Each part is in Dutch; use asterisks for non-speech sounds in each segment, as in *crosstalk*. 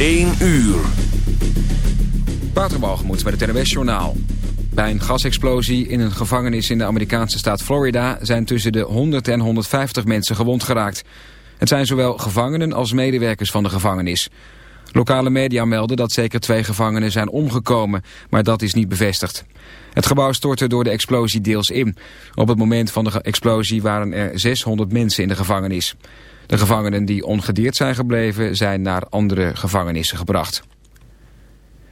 1 uur. Waterbalgemoed met het NWS Journaal. Bij een gasexplosie in een gevangenis in de Amerikaanse staat Florida... zijn tussen de 100 en 150 mensen gewond geraakt. Het zijn zowel gevangenen als medewerkers van de gevangenis. Lokale media melden dat zeker twee gevangenen zijn omgekomen... maar dat is niet bevestigd. Het gebouw stortte door de explosie deels in. Op het moment van de explosie waren er 600 mensen in de gevangenis. De gevangenen die ongedeerd zijn gebleven zijn naar andere gevangenissen gebracht.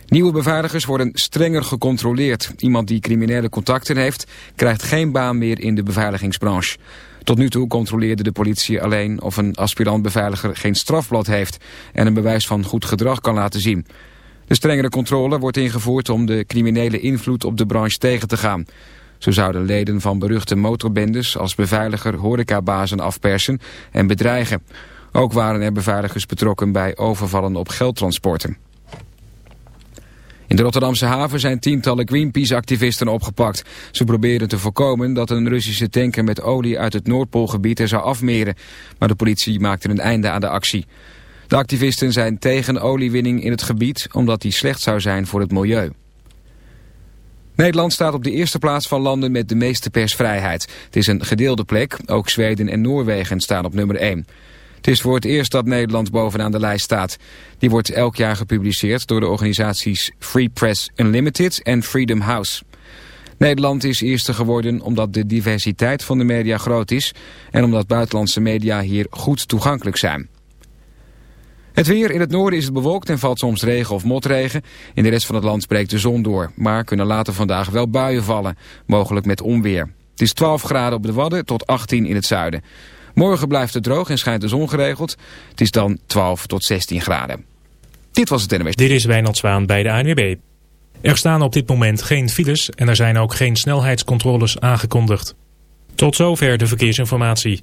Nieuwe beveiligers worden strenger gecontroleerd. Iemand die criminele contacten heeft krijgt geen baan meer in de beveiligingsbranche. Tot nu toe controleerde de politie alleen of een aspirant-beveiliger geen strafblad heeft en een bewijs van goed gedrag kan laten zien. De strengere controle wordt ingevoerd om de criminele invloed op de branche tegen te gaan. Zo zouden leden van beruchte motorbendes als beveiliger horecabazen afpersen en bedreigen. Ook waren er beveiligers betrokken bij overvallen op geldtransporten. In de Rotterdamse haven zijn tientallen Greenpeace-activisten opgepakt. Ze proberen te voorkomen dat een Russische tanker met olie uit het Noordpoolgebied er zou afmeren. Maar de politie maakte een einde aan de actie. De activisten zijn tegen oliewinning in het gebied omdat die slecht zou zijn voor het milieu. Nederland staat op de eerste plaats van landen met de meeste persvrijheid. Het is een gedeelde plek, ook Zweden en Noorwegen staan op nummer 1. Het is voor het eerst dat Nederland bovenaan de lijst staat. Die wordt elk jaar gepubliceerd door de organisaties Free Press Unlimited en Freedom House. Nederland is eerste geworden omdat de diversiteit van de media groot is... en omdat buitenlandse media hier goed toegankelijk zijn. Het weer in het noorden is bewolkt en valt soms regen of motregen. In de rest van het land breekt de zon door. Maar kunnen later vandaag wel buien vallen, mogelijk met onweer. Het is 12 graden op de Wadden tot 18 in het zuiden. Morgen blijft het droog en schijnt de zon geregeld. Het is dan 12 tot 16 graden. Dit was het NMS. Dit is Wijnand Zwaan bij de ANWB. Er staan op dit moment geen files en er zijn ook geen snelheidscontroles aangekondigd. Tot zover de verkeersinformatie.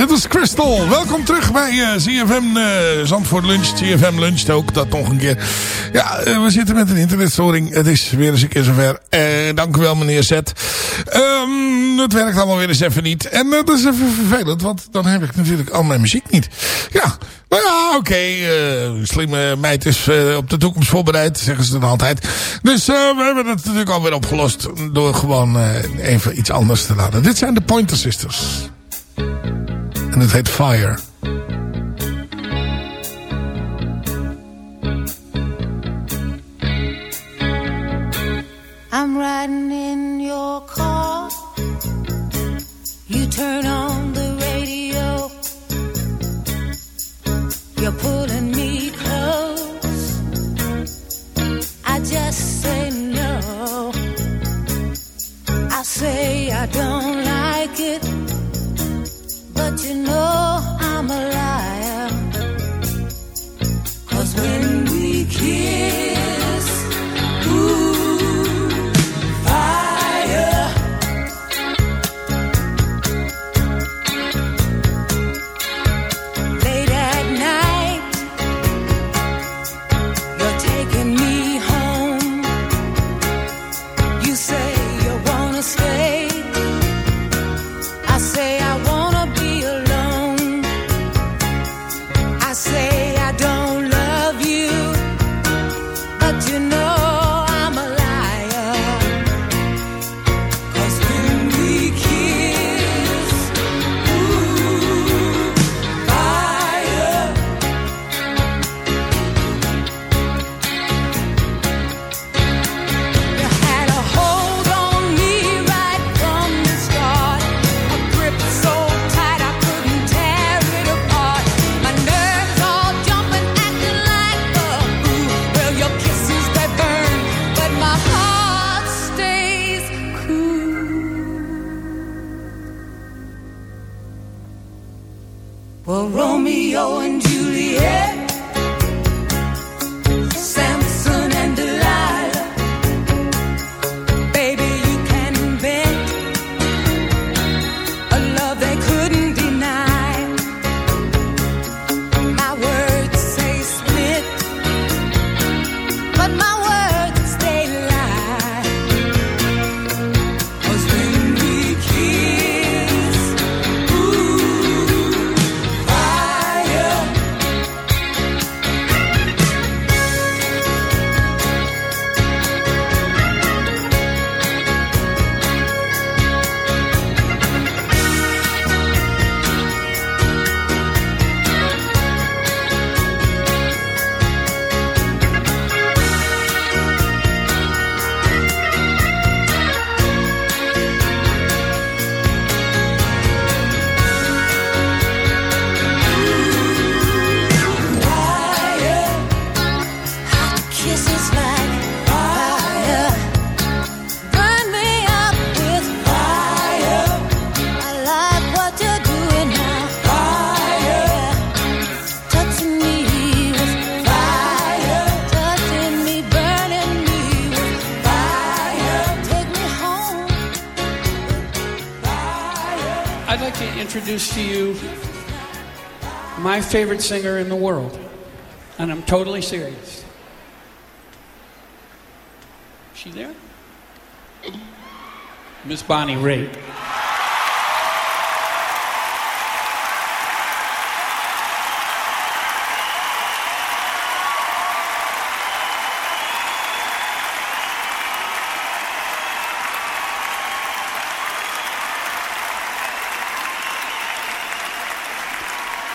dit is Crystal. Welkom terug bij eh, uh, CFM uh, eh, Zandvoort Lunch. CFM Lunch ook, dat nog een keer. Ja, eh, we zitten met een internetstoring. Het is weer eens een keer zover. dank u wel, meneer Zet. Ehm, het werkt allemaal weer eens even niet. En dat is even vervelend, want dan heb ik natuurlijk al mijn muziek niet. Ja, nou ja, oké. Slimme meid is op de toekomst voorbereid, zeggen ze dan altijd. Dus we hebben het natuurlijk alweer opgelost door gewoon even iets anders te laten. Dit zijn de Pointer Sisters. en het heet Fire. I'm riding in your car. You turn on the radio. You're pulling me close. I just say no. I say I don't like it but you know introduce to you my favorite singer in the world. And I'm totally serious. Is she there? Miss Bonnie Raitt.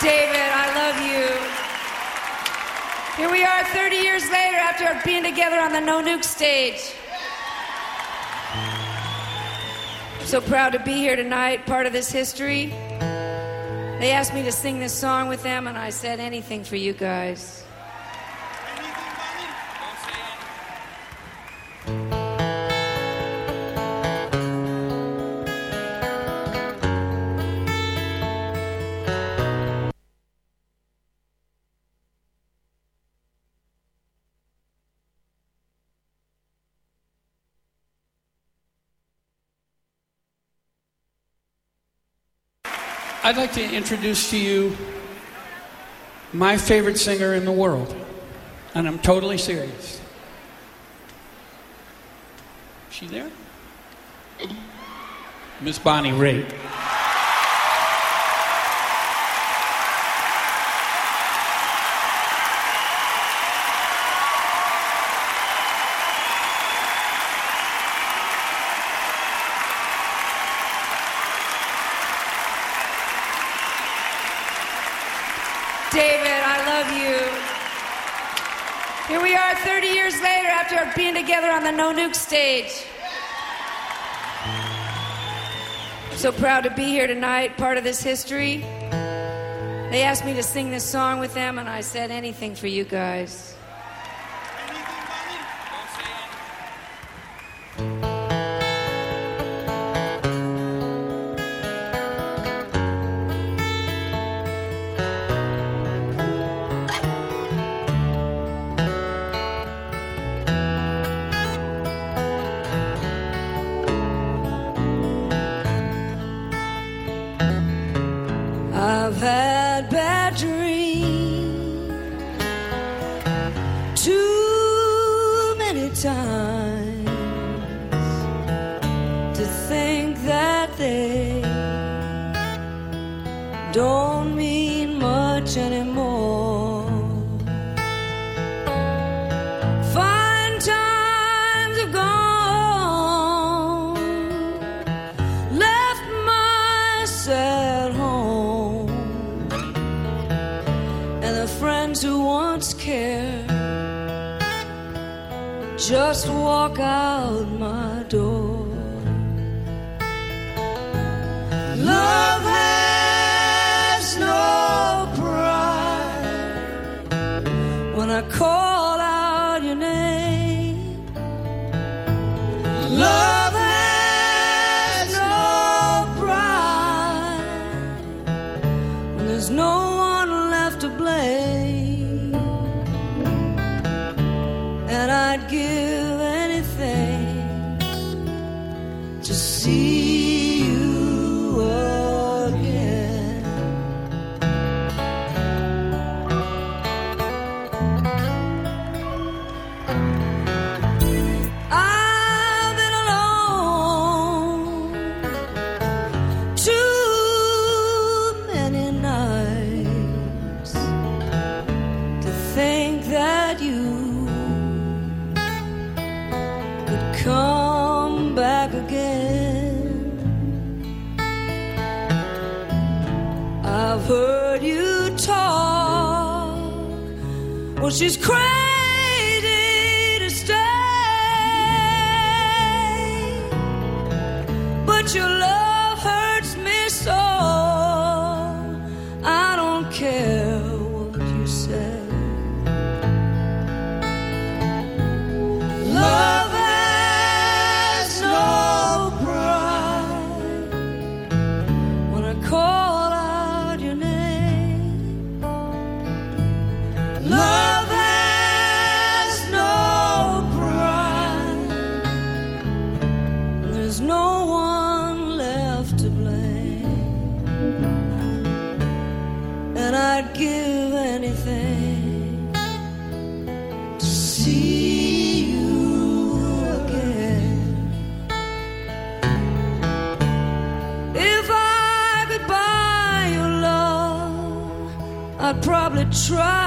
David, I love you. Here we are 30 years later after being together on the No Nuke stage. So proud to be here tonight, part of this history. They asked me to sing this song with them, and I said anything for you guys. I'd like to introduce to you my favorite singer in the world. And I'm totally serious. Is she there? Miss Bonnie Raitt. David, I love you. Here are 30 years later after being together on the No Nuke stage. I'm so proud to be here tonight, part of this history. They asked me to sing this song with them, and I said anything for you guys. There's no one left to blame. And I'd give She's crazy try,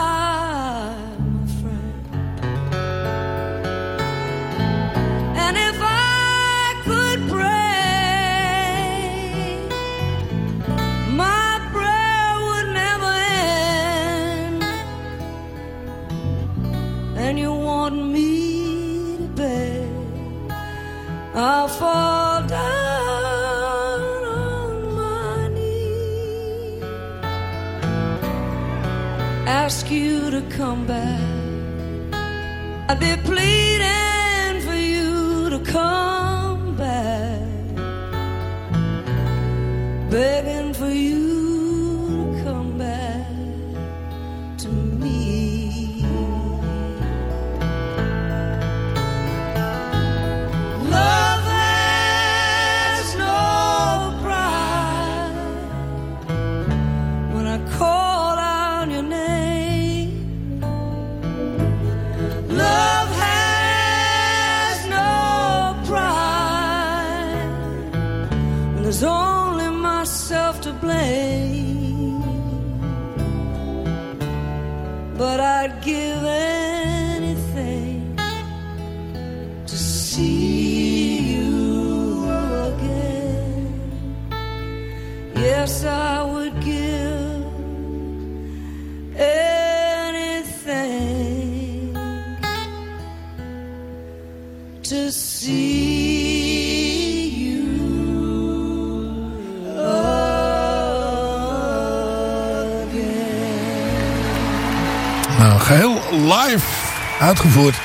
uitgevoerd.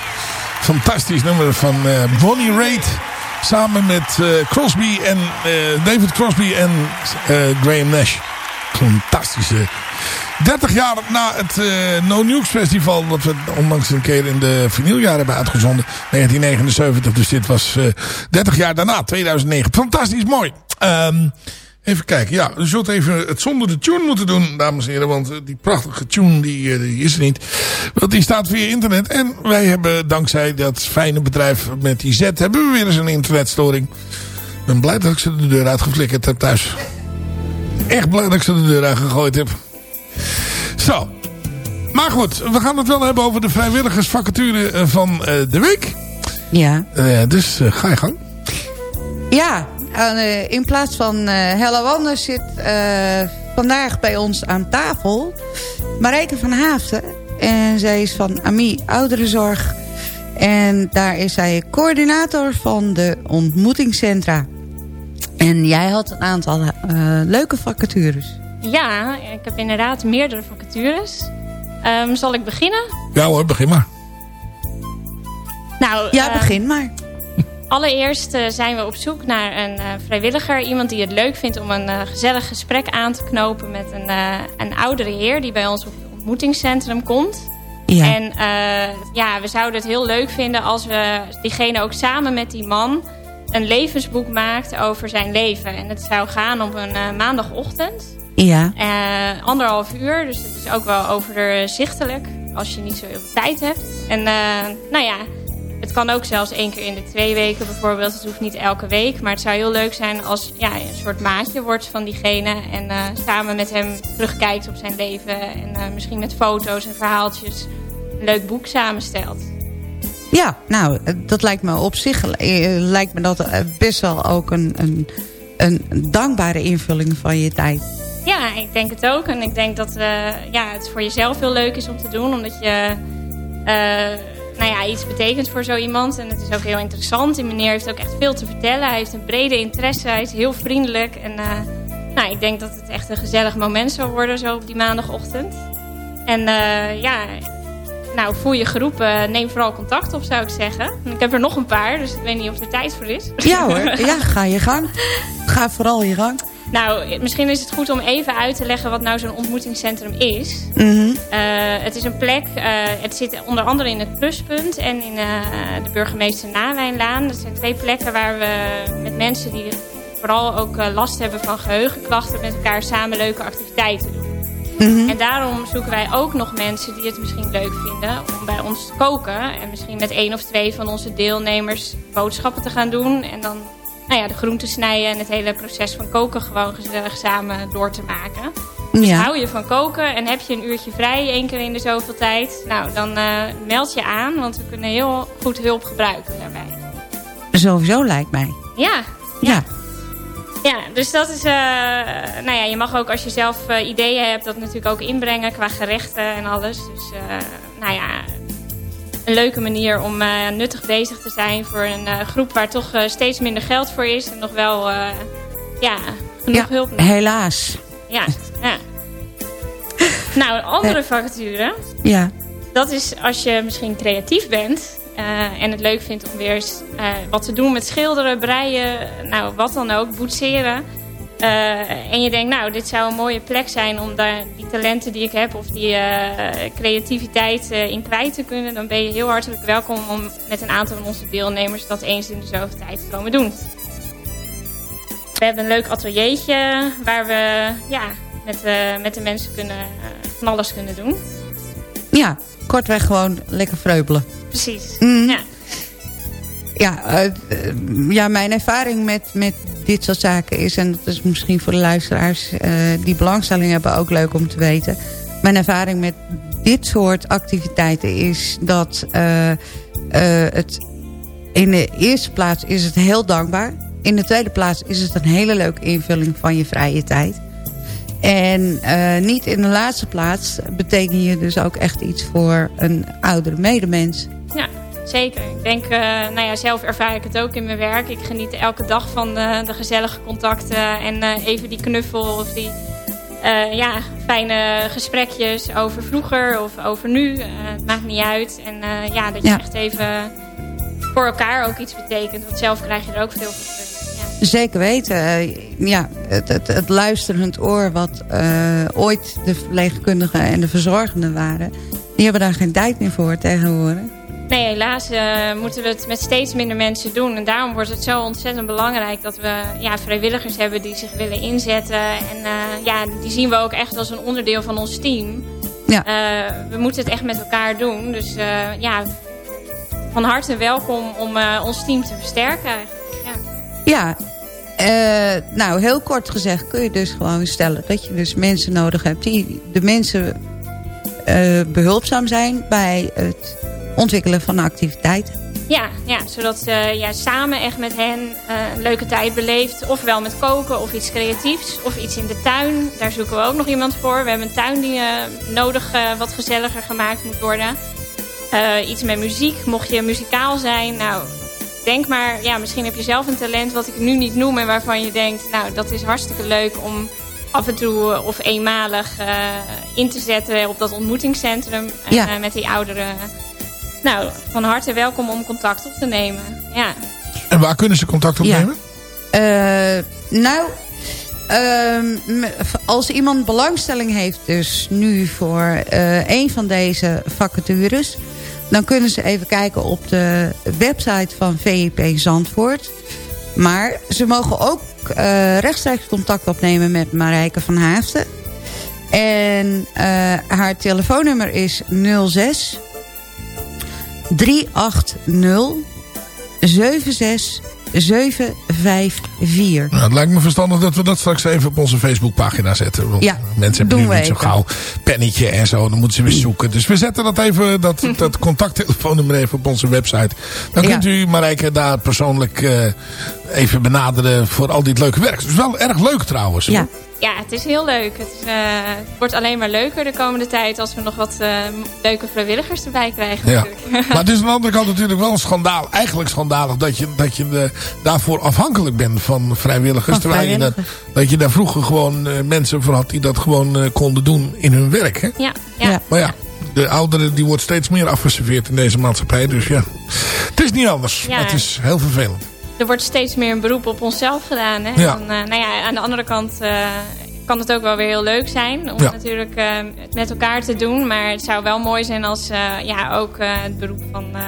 Fantastisch nummer van eh, Bonnie Raitt. Samen met eh, Crosby en eh, David Crosby en Graham Nash. Fantastische. 30 jaar na het No Nukes Festival. Dat we onlangs een keer in de vinyljaar hebben uitgezonden. 1979. Dus dit was eh 30 jaar daarna. 2009. Fantastisch mooi. Ehm, even kijken. Ja, we zult even het zonder de tune moeten doen, dames en heren. Want eh, die prachtige tune die, eh, die is er niet. Want die staat via internet. En wij hebben dankzij dat fijne bedrijf met die Z... hebben we weer eens een internetstoring. Ik ben blij dat ik ze de deur uitgeflikkerd heb thuis. Echt blij dat ik ze de deur uitgegooid heb. Zo. Maar goed, we gaan het wel hebben over de vrijwilligersvacature eh, van de week. Ja. Dus ga je gang. Ja, eh, in plaats van eh Hella Wander zit eh, vandaag bij ons aan tafel Marijke van Haafden. En zij is van AMI Ouderenzorg. En daar is zij coördinator van de ontmoetingscentra. En jij had een aantal eh, leuke vacatures. Ja, ik heb inderdaad meerdere vacatures. Ehm, zal ik beginnen? Ja hoor, begin maar. Nou, Ja, eh, begin maar. Allereerst eh, zijn we op zoek naar een eh, vrijwilliger. Iemand die het leuk vindt om een eh, gezellig gesprek aan te knopen met een, een oudere heer die bij ons op het ontmoetingscentrum komt. Ja. En ja, we zouden het heel leuk vinden als we diegene ook samen met die man een levensboek maakt over zijn leven. En het zou gaan op een maandagochtend. Ja. Anderhalf uur, dus het is ook wel overzichtelijk als je niet zo heel veel tijd hebt. En nou ja, het kan ook zelfs één keer in de twee weken bijvoorbeeld. Het hoeft niet elke week, maar het zou heel leuk zijn als ja, je een soort maatje wordt van diegene. En eh, samen met hem terugkijkt op zijn leven en eh, misschien met foto's en verhaaltjes een leuk boek samenstelt. Ja, nou, dat lijkt me op zich eh, lijkt me dat best wel ook een, een, een dankbare invulling van je tijd. Ja, ik denk het ook. En ik denk dat ja, het voor jezelf heel leuk is om te doen. Omdat je nou ja, iets betekent voor zo iemand. En het is ook heel interessant. Die meneer heeft ook echt veel te vertellen. Hij heeft een brede interesse. Hij is heel vriendelijk. En eh, nou, ik denk dat het echt een gezellig moment zal worden zo op die maandagochtend. En eh, ja, nou, voel je geroepen. Neem vooral contact op, zou ik zeggen. En ik heb er nog een paar, dus ik weet niet of er tijd voor is. Ja hoor, *laughs* ja, ga je gang. Ga vooral je gang. Nou, misschien is het goed om even uit te leggen wat nou zo'n ontmoetingscentrum is. Mhm. Eh, het is een plek, eh, het zit onder andere in het Pluspunt en in eh, de burgemeester Nawijnlaan. Dat zijn twee plekken waar we met mensen die vooral ook last hebben van geheugenklachten... met elkaar samen leuke activiteiten doen. Mhm. En daarom zoeken wij ook nog mensen die het misschien leuk vinden om bij ons te koken. En misschien met één of twee van onze deelnemers boodschappen te gaan doen. En dan nou ja, de groenten snijden en het hele proces van koken gewoon gezellig samen door te maken. Dus Ja. hou je van koken en heb je een uurtje vrij één keer in de zoveel tijd. Nou, dan eh, meld je aan, want we kunnen heel goed hulp gebruiken daarbij. Sowieso lijkt mij. Ja, Ja. ja dus dat is... eh, nou ja, je mag ook als je zelf eh, ideeën hebt dat natuurlijk ook inbrengen qua gerechten en alles. Dus nou ja, een leuke manier om eh, nuttig bezig te zijn voor een eh, groep waar toch eh, steeds minder geld voor is. En nog wel, ja, genoeg Ja, hulp. nodig. helaas. Ja, ja. nou, een andere vacature. Ja. Dat is als je misschien creatief bent. en het leuk vindt om weer eens wat te doen met schilderen, breien. Nou, wat dan ook, boetseren. Eh, en je denkt, nou, dit zou een mooie plek zijn om daar die talenten die ik heb... of die eh, creativiteit eh, in kwijt te kunnen. Dan ben je heel hartelijk welkom om met een aantal van onze deelnemers... dat eens in de zoveel tijd te komen doen. We hebben een leuk ateliertje waar we ja, met, met de mensen kunnen, van alles kunnen doen. Ja, kortweg gewoon lekker vreubelen. Precies. Mm. Ja. Ja, ja, mijn ervaring met, met dit soort zaken is... en dat is misschien voor de luisteraars eh, die belangstelling hebben ook leuk om te weten... mijn ervaring met dit soort activiteiten is dat eh, eh, het... in de eerste plaats is het heel dankbaar. In de tweede plaats is het een hele leuke invulling van je vrije tijd. En niet in de laatste plaats beteken je dus ook echt iets voor een oudere medemens. Ja, zeker. Ik denk, eh, nou ja, zelf ervaar ik het ook in mijn werk. Ik geniet elke dag van de, de gezellige contacten en eh, even die knuffel of die eh, ja, fijne gesprekjes over vroeger of over nu. Eh, het maakt niet uit. En eh, ja, dat je Ja. echt even voor elkaar ook iets betekent. Want zelf krijg je er ook veel van terug. Ja. Zeker weten. Eh, ja, het, het, het luisterend oor wat eh, ooit de verpleegkundigen en de verzorgenden waren... die hebben daar geen tijd meer voor tegenwoordig. Nee, helaas eh, moeten we het met steeds minder mensen doen. En daarom wordt het zo ontzettend belangrijk dat we ja, vrijwilligers hebben die zich willen inzetten. En eh, ja, die zien we ook echt als een onderdeel van ons team. Ja. Eh, we moeten het echt met elkaar doen. Dus ja, van harte welkom om ons team te versterken. Ja. Ja, nou heel kort gezegd kun je dus gewoon stellen... dat je dus mensen nodig hebt die de mensen eh, behulpzaam zijn... bij het ontwikkelen van activiteiten. Ja, ja zodat je ja, samen echt met hen eh, een leuke tijd beleeft. Ofwel met koken of iets creatiefs. Of iets in de tuin. Daar zoeken we ook nog iemand voor. We hebben een tuin die eh, nodig eh, wat gezelliger gemaakt moet worden. Eh, iets met muziek. Mocht je muzikaal zijn. Nou, denk maar. Ja, misschien heb je zelf een talent wat ik nu niet noem. En waarvan je denkt, nou dat is hartstikke leuk om af en toe of eenmalig eh, in te zetten op dat ontmoetingscentrum. En, Ja. eh, met die ouderen. Nou, van harte welkom om contact op te nemen. Ja. En waar kunnen ze contact opnemen? Eh, nou, ehm, als iemand belangstelling heeft dus nu voor eh, een van deze vacatures... dan kunnen ze even kijken op de website van VIP Zandvoort. Maar ze mogen ook eh, rechtstreeks contact opnemen met Marijke van Haafden. En eh, haar telefoonnummer is 06 380 76 754. Nou, het lijkt me verstandig dat we dat straks even op onze Facebookpagina zetten. Want Ja, mensen hebben nu niet zo gauw pennetje en zo. Dan moeten ze weer *clears throat* zoeken. Dus we zetten dat even, dat, *laughs* dat contacttelefoonnummer even op onze website. Dan Ja. kunt u Marijke daar persoonlijk eh, even benaderen voor al dit leuke werk. Het is wel erg leuk trouwens. Ja. Ja, het is heel leuk. Het, is, eh, het wordt alleen maar leuker de komende tijd... als we nog wat eh, leuke vrijwilligers erbij krijgen. Ja. *laughs* Maar het is aan de andere kant natuurlijk wel een schandaal. Eigenlijk schandalig dat je, dat je eh, daarvoor afhankelijk bent van vrijwilligers. Van terwijl je dat, dat je daar vroeger gewoon eh, mensen voor had die dat gewoon eh, konden doen in hun werk. Hè? ja, ja. Ja. Maar ja, de ouderen die wordt steeds meer afgeserveerd in deze maatschappij. Dus ja, het is niet anders. Ja. Het is heel vervelend. Er wordt steeds meer een beroep op onszelf gedaan. Hè? Ja. En, eh, nou ja, aan de andere kant eh, kan het ook wel weer heel leuk zijn... om Ja. natuurlijk eh, het met elkaar te doen. Maar het zou wel mooi zijn als eh, ja, ook eh, het beroep van... eh,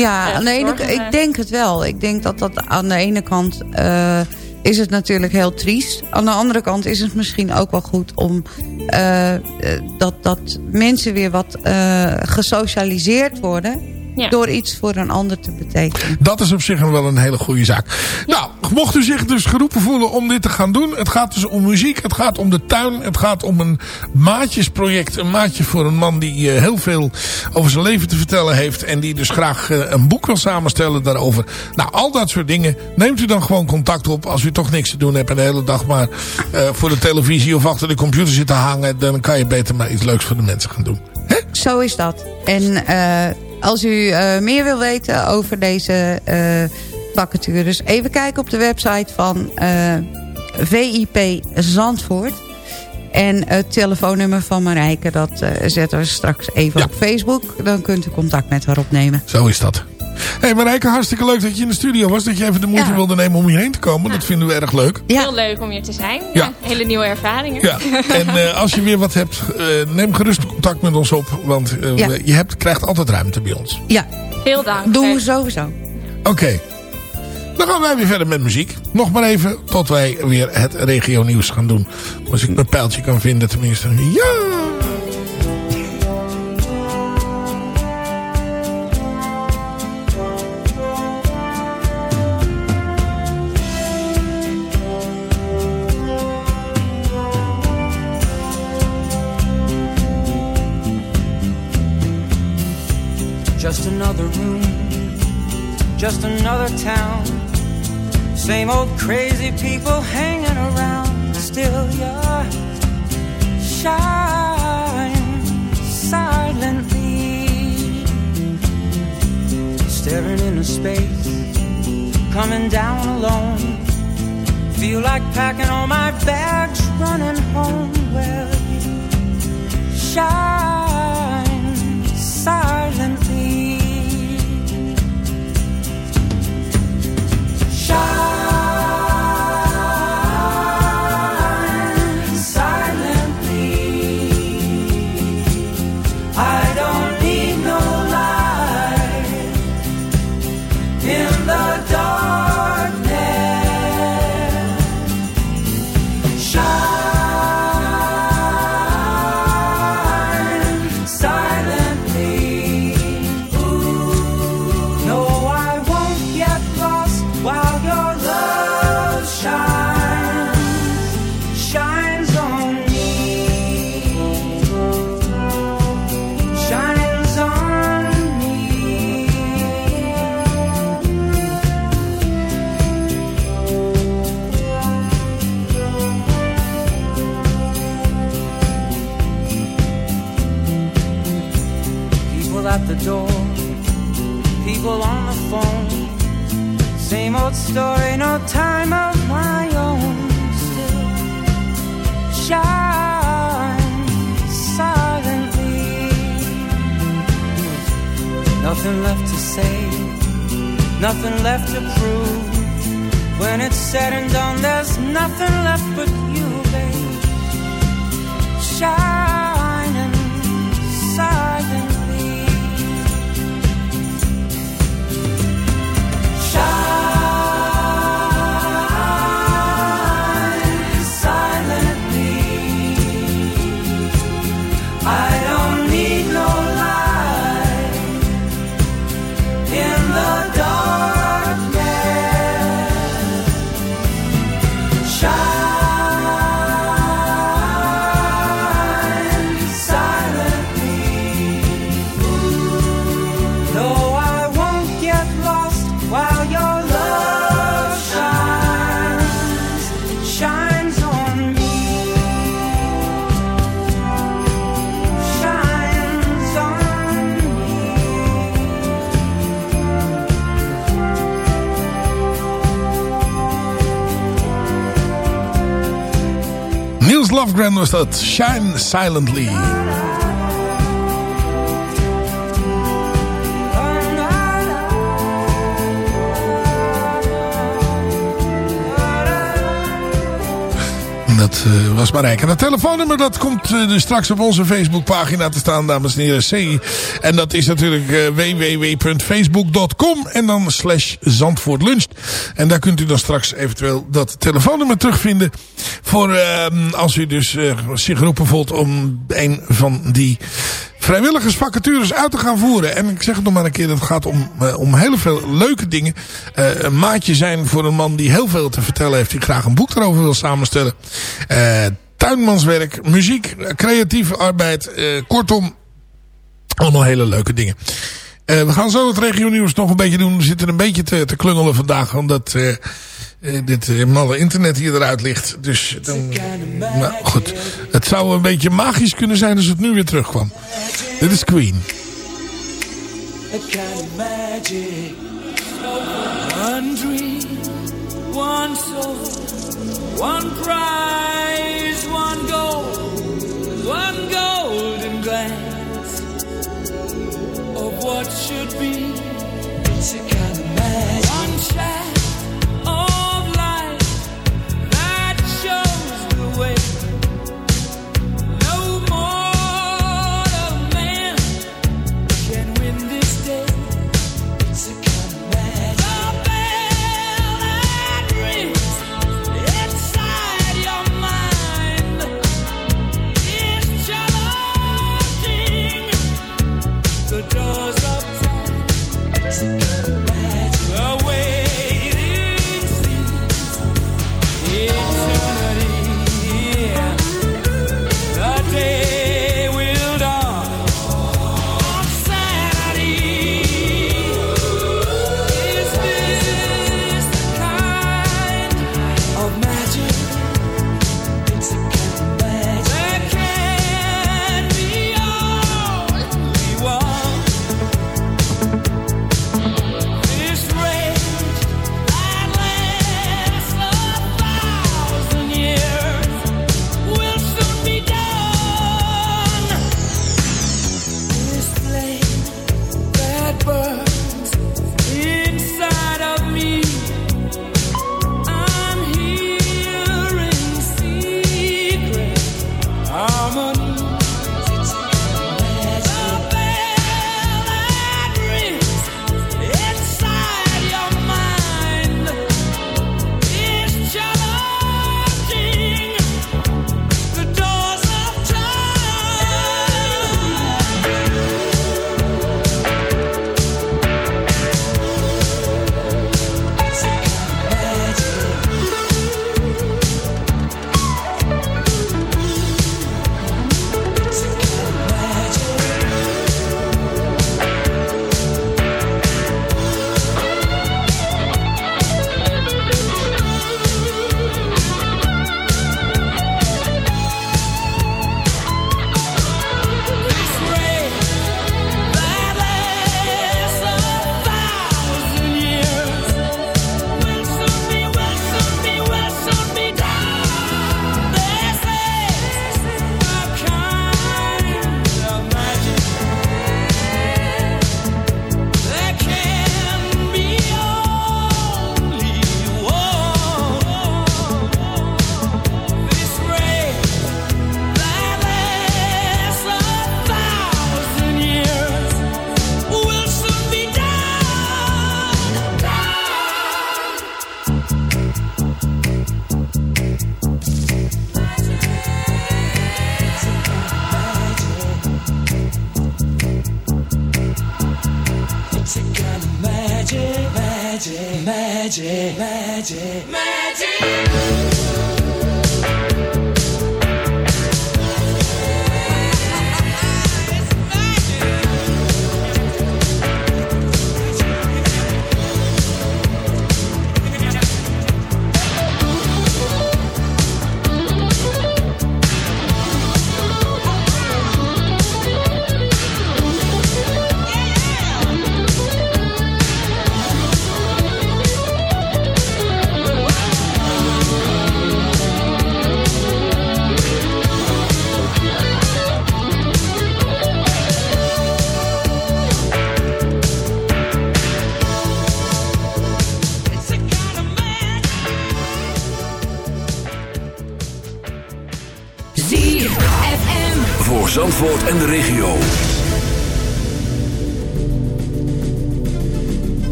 Ja, aan de ene, ik denk het wel. Ik denk dat dat aan de ene kant eh, is het natuurlijk heel triest. Aan de andere kant is het misschien ook wel goed om dat, dat mensen weer wat eh, gesocialiseerd worden. Ja. Door iets voor een ander te betekenen. Dat is op zich wel een hele goede zaak. Nou, mocht u zich dus geroepen voelen om dit te gaan doen. Het gaat dus om muziek. Het gaat om de tuin. Het gaat om een maatjesproject. Een maatje voor een man die eh, heel veel over zijn leven te vertellen heeft. En die dus graag eh, een boek wil samenstellen daarover. Nou, al dat soort dingen. Neemt u dan gewoon contact op. Als u toch niks te doen hebt en de hele dag maar eh, voor de televisie of achter de computer zit te hangen. Dan kan je beter maar iets leuks voor de mensen gaan doen. Zo is dat. En eh, als u eh, meer wil weten over deze eh, vacatures... even kijken op de website van eh, VIP Zandvoort. En het telefoonnummer van Marijke, dat zetten we straks even op Facebook. Dan kunt u contact met haar opnemen. Zo is dat. Hé hey Marijke, hartstikke leuk dat je in de studio was. Dat je even de moeite Ja. wilde nemen om hierheen te komen. Dat vinden we erg leuk. Heel leuk om hier te zijn. Ja. Hele nieuwe ervaringen. Ja, *laughs* en eh, als je weer wat hebt, eh, neem gerust contact met ons op. Want eh, je hebt, krijgt altijd ruimte bij ons. Ja, Veel dank. doen we sowieso. Oké. Dan gaan wij weer verder met muziek. Nog maar even tot wij weer het regio nieuws gaan doen. Als ik mijn pijltje kan vinden tenminste. Ja! Just another town. Same old crazy people hanging around. Still, you're shine silently, staring into space, coming down alone. Feel like packing all my bags, running home. Well, you shine Shine Nothing left to say, nothing left to prove. When it's said and done, there's nothing left but Lofgren was dat. Shine Silently. Dat eh, was Marijke. En het telefoonnummer dat komt eh, dus straks op onze Facebookpagina te staan, dames en heren. C. En dat is natuurlijk eh, www.facebook.com en dan slash Zandvoort. En daar kunt u dan straks eventueel dat telefoonnummer terugvinden. Voor eh, als u dus eh, zich geroepen voelt om een van die vrijwilligersvacatures uit te gaan voeren. En ik zeg het nog maar een keer, het gaat om, eh, om heel veel leuke dingen. Eh, een maatje zijn voor een man die heel veel te vertellen heeft. Die graag een boek erover wil samenstellen. Tuinmanswerk, muziek, creatieve arbeid. kortom, allemaal hele leuke dingen. We gaan zo het regio nieuws nog een beetje doen. We zitten een beetje te, te klungelen vandaag. Omdat eh, dit eh, malle internet hier eruit ligt. Dus dan, nou, goed. Het zou een beetje magisch kunnen zijn als het nu weer terugkwam. Dit is Queen. One dream, one soul, one prize, one goal, one golden glance of what should be. It's a kind of magic. One shaft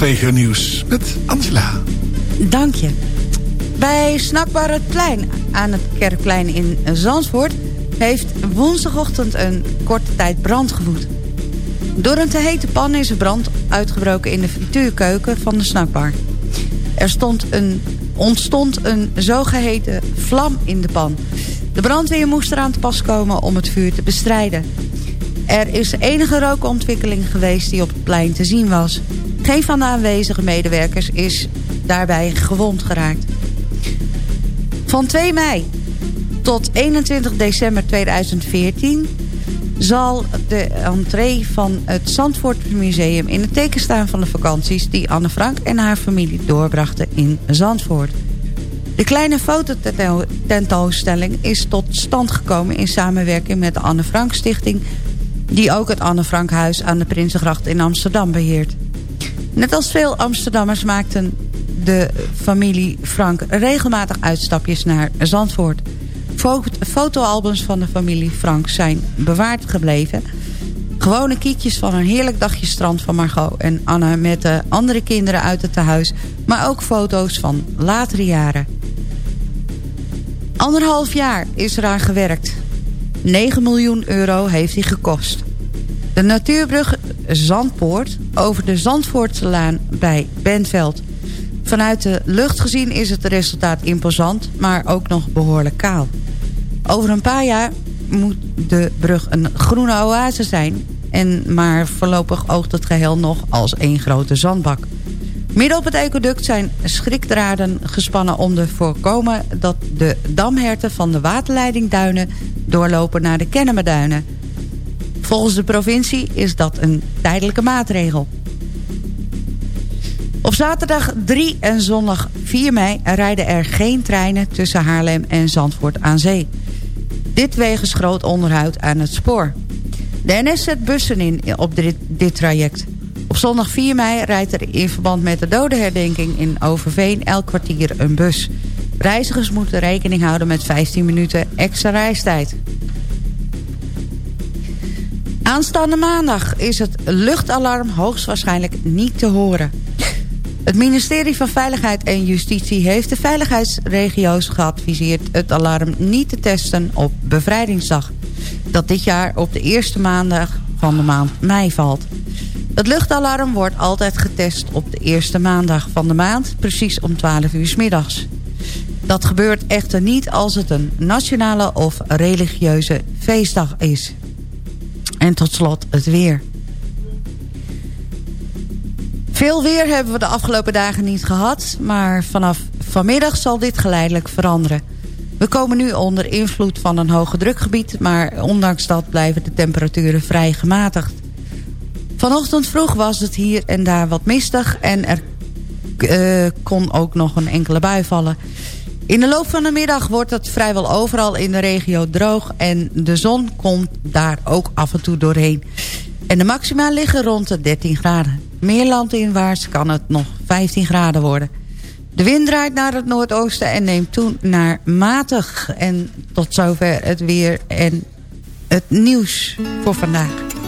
regio nieuws met Angela. Dank je. Bij Snackbar het Plein aan het Kerkplein in Zandvoort heeft woensdagochtend een korte tijd brand gewoed. Door een te hete pan is er brand uitgebroken in de frituurkeuken van de snackbar. Er stond een, ontstond een zogeheten vlam in de pan. De brandweer moest eraan te pas komen om het vuur te bestrijden. Er is enige rookontwikkeling geweest die op het plein te zien was. Geen van de aanwezige medewerkers is daarbij gewond geraakt. Van 2 mei tot 21 december 2014 zal de entree van het Zandvoort Museum in het teken staan van de vakanties... die Anne Frank en haar familie doorbrachten in Zandvoort. De kleine fototentoonstelling is tot stand gekomen in samenwerking met de Anne Frank Stichting... die ook het Anne Frank Huis aan de Prinsengracht in Amsterdam beheert. Net als veel Amsterdammers maakten de familie Frank regelmatig uitstapjes naar Zandvoort. Fotoalbums van de familie Frank zijn bewaard gebleven. Gewone kietjes van een heerlijk dagje strand van Margot en Anne... met de andere kinderen uit het tehuis. Maar ook foto's van latere jaren. Anderhalf jaar is eraan gewerkt. 9 miljoen euro heeft hij gekost. De natuurbrug Zandpoort over de Zandvoortselaan bij Bentveld. Vanuit de lucht gezien is het resultaat imposant, maar ook nog behoorlijk kaal. Over een paar jaar moet de brug een groene oase zijn... En maar voorlopig oogt het geheel nog als één grote zandbak. Midden op het ecoduct zijn schrikdraden gespannen om te voorkomen... dat de damherten van de waterleidingduinen doorlopen naar de Kennemerduinen. Volgens de provincie is dat een tijdelijke maatregel. Op zaterdag 3 en zondag 4 mei rijden er geen treinen tussen Haarlem en Zandvoort aan zee. Dit wegens groot onderhoud aan het spoor. De NS zet bussen in op dit, dit traject. Op zondag 4 mei rijdt er in verband met de dodenherdenking in Overveen elk kwartier een bus. Reizigers moeten rekening houden met 15 minuten extra reistijd. Aanstaande maandag is het luchtalarm hoogstwaarschijnlijk niet te horen. Het ministerie van Veiligheid en Justitie heeft de veiligheidsregio's geadviseerd... het alarm niet te testen op bevrijdingsdag. Dat dit jaar op de eerste maandag van de maand mei valt. Het luchtalarm wordt altijd getest op de eerste maandag van de maand... precies om 12 uur s middags. Dat gebeurt echter niet als het een nationale of religieuze feestdag is. En tot slot het weer. Veel weer hebben we de afgelopen dagen niet gehad... maar vanaf vanmiddag zal dit geleidelijk veranderen. We komen nu onder invloed van een hoge drukgebied... maar ondanks dat blijven de temperaturen vrij gematigd. Vanochtend vroeg was het hier en daar wat mistig... en er uh, kon ook nog een enkele bui vallen. In de loop van de middag wordt het vrijwel overal in de regio droog... en de zon komt daar ook af en toe doorheen. En de maxima liggen rond de 13 graden. Meer landinwaarts kan het nog 15 graden worden. De wind draait naar het noordoosten en neemt toen naar matig. En tot zover het weer en het nieuws voor vandaag.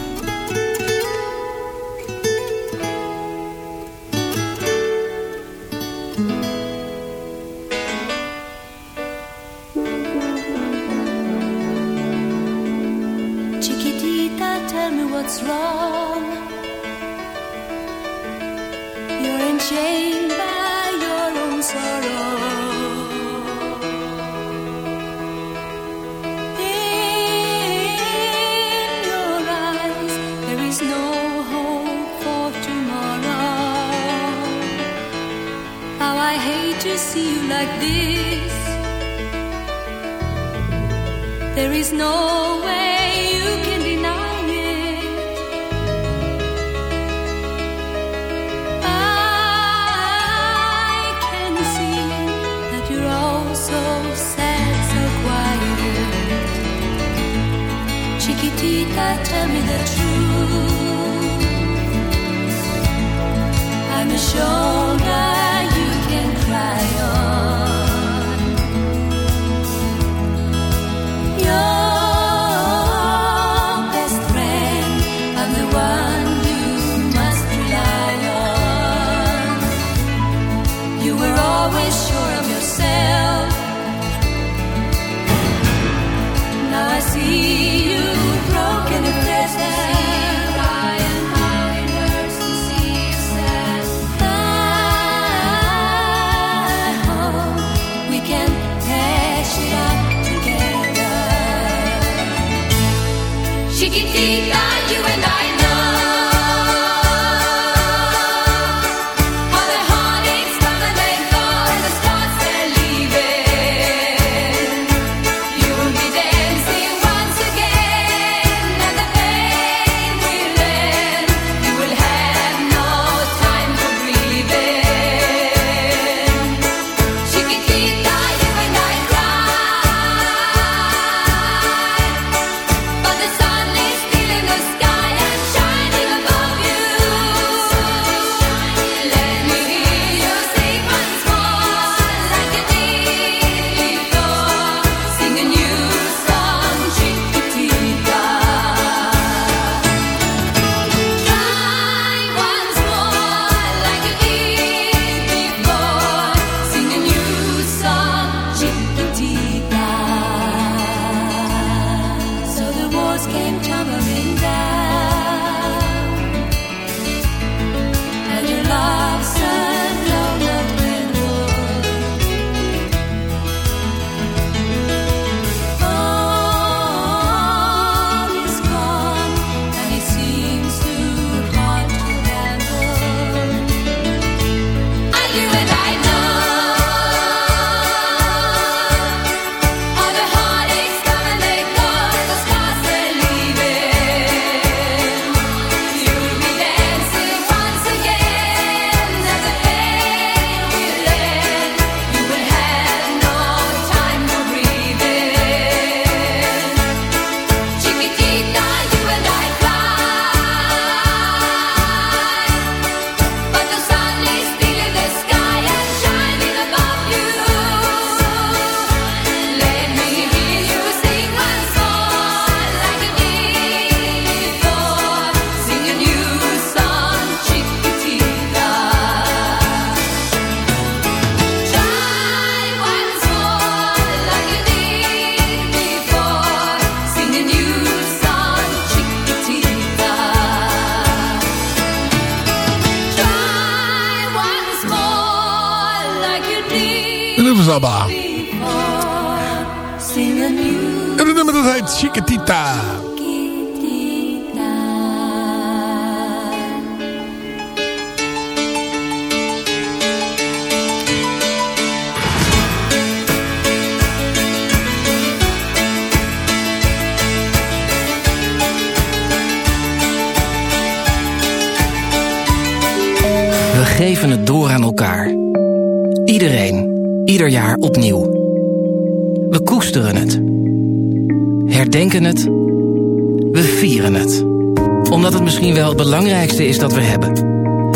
Misschien wel het belangrijkste is dat we hebben.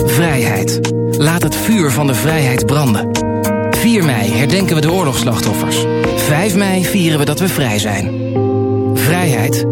Vrijheid. Laat het vuur van de vrijheid branden. 4 mei herdenken we de oorlogsslachtoffers. 5 mei vieren we dat we vrij zijn. Vrijheid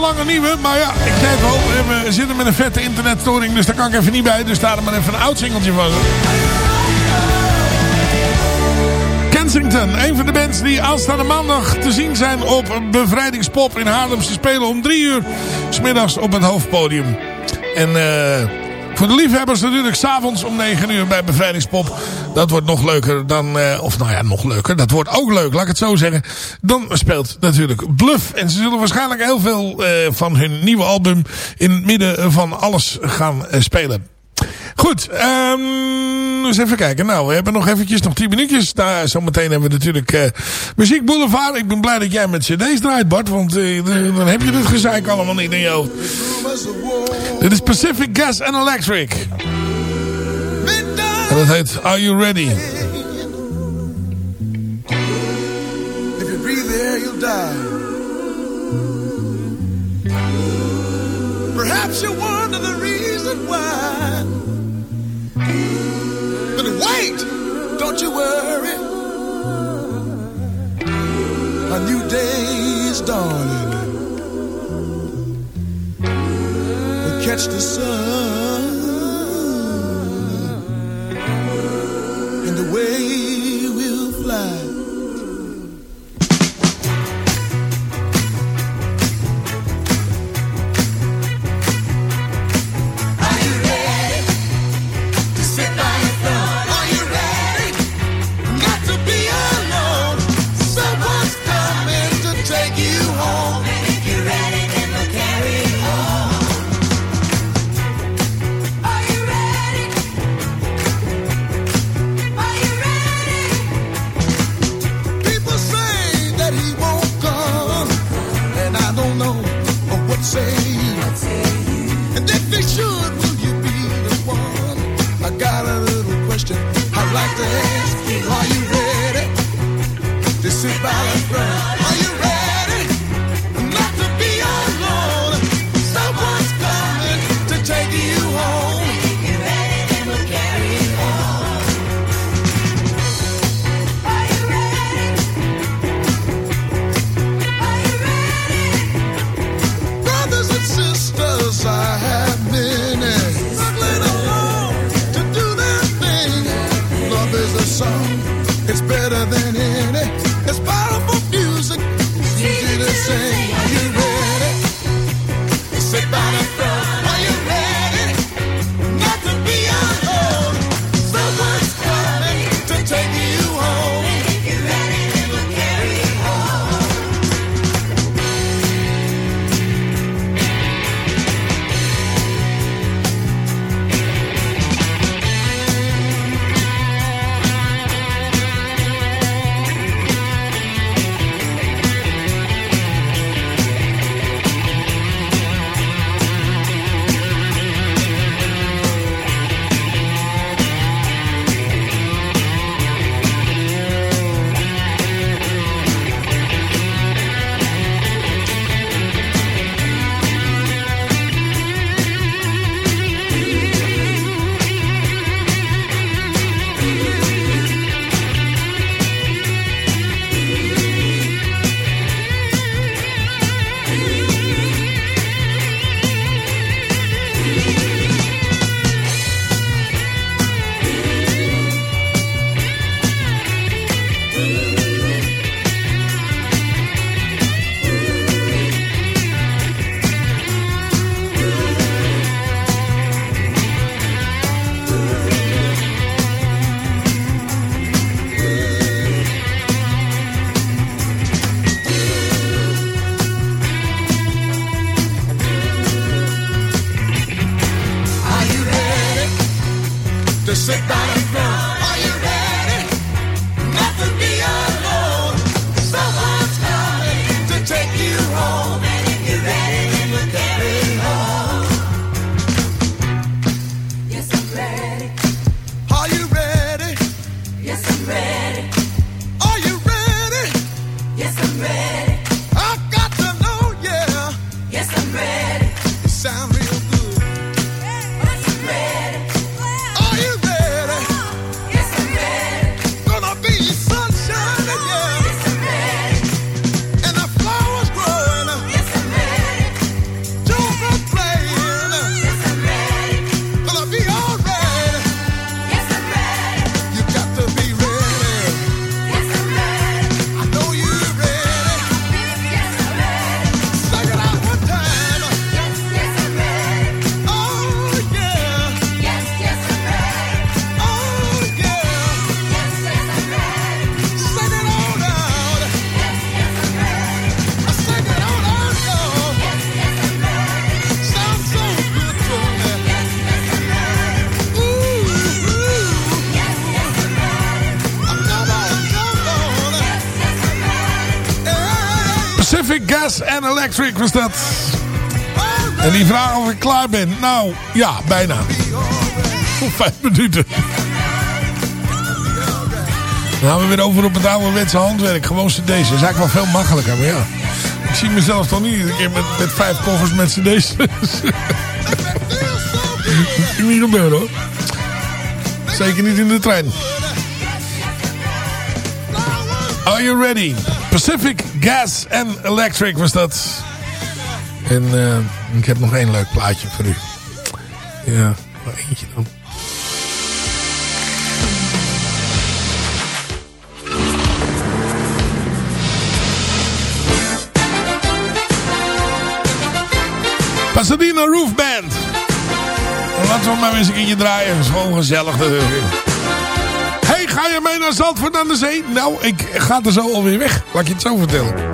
Lang een nieuwe. Maar ja, ik zei het al. We zitten met een vette internetstoring. Dus daar kan ik even niet bij. Dus daarom maar even een oud singeltje van. Kensington. Een van de bands die aanstaande maandag te zien zijn op Bevrijdingspop in Haarlem. Ze spelen om drie uur. Smiddags op het hoofdpodium. En eh, voor de liefhebbers natuurlijk s'avonds om 9 uur bij Bevrijdingspop. Dat wordt nog leuker dan... eh, of nou ja, nog leuker. Dat wordt ook leuk, laat ik het zo zeggen. Dan speelt natuurlijk Bluff. En ze zullen waarschijnlijk heel veel eh, van hun nieuwe album... in het midden van alles gaan eh, spelen. Goed, ehm, eens even kijken. Nou, we hebben nog eventjes, nog 10 minuutjes. Daar, zometeen hebben we natuurlijk Muziek Boulevard. Ik ben blij dat jij met cd's draait, Bart. Want dan heb je dit gezeik allemaal niet in je hoofd. Dit is Pacific Gas and Electric. En dat heet Are You Ready? If you breathe the air, you'll die. Perhaps you wonder the reason why. But wait, don't you worry. A new day is dawning. We'll catch the sun. was dat. En die vraag of ik klaar ben. Nou, ja, bijna. *laughs* Vijf minuten. Dan gaan we weer over op het ouderwetse handwerk. Gewoon cd's. Dat is eigenlijk wel veel makkelijker, maar ja. Ik zie mezelf toch niet een keer met, met vijf koffers met cd's. *laughs* niet gebeuren hoor. Zeker niet in de trein. Are you ready? Pacific Gas and Electric was dat. En eh, ik heb nog één leuk plaatje voor u. Ja, maar eentje dan. Pasadena Roofband. Laten we maar eens een keertje draaien. Dat is gewoon gezellig. Hey, ga je mee naar Zandvoort aan de zee? Nou, ik ga er zo alweer weg. Laat ik je het zo vertellen.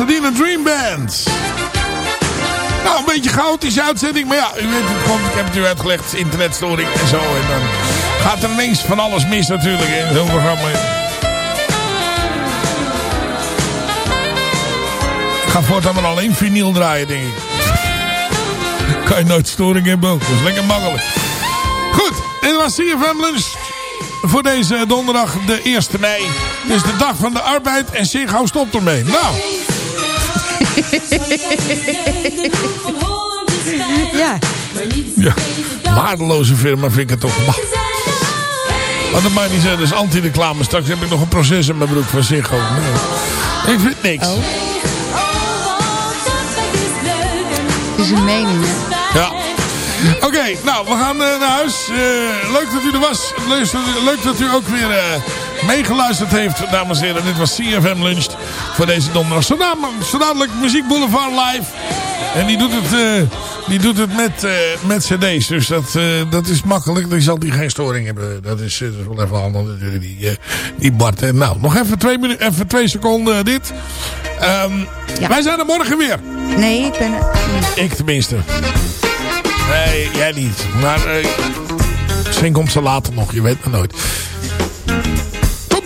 Pasadena Dream Band. Nou, een beetje chaotische uitzending. Maar ja, u weet het. Ik heb het u uitgelegd. Internetstoring en zo. En dan gaat er ineens van alles mis natuurlijk in zo'n programma. Ik ga voortaan maar alleen vinyl draaien, denk ik. *laughs* Kan je nooit storing hebben. Dat is lekker makkelijk. Goed, dit was CFM Lunch voor deze donderdag de 1 mei. Dus de dag van de arbeid en Ziggo stopt ermee. Nou, Ja. ja, waardeloze firma vind ik het toch. Maar, dat mag niet zijn, dat is anti-reclame. Straks heb ik nog een proces in mijn broek van Ziggo. Nee. Ik vind niks. Het is een mening, hè? Ja. Oké, nou, we gaan eh, naar huis. Eh, leuk dat u er was. Leuk, leuk dat u ook weer eh, meegeluisterd heeft, dames en heren. Dit was CFM Lunch voor deze donderdag. Zo dadelijk, Muziek Boulevard live. En die doet het, eh, die doet het met, eh, met cd's. Dus dat, eh, dat is makkelijk. Dan zal die geen storing hebben. Dat is, dat is wel even handig natuurlijk, die, die Bart. hè. Nou, nog even twee, minu- even twee seconden dit. Ehm, Wij zijn er morgen weer. Nee, ik ben... Ik tenminste. Nee, jij niet. Maar misschien komt ze later nog. Je weet maar nooit.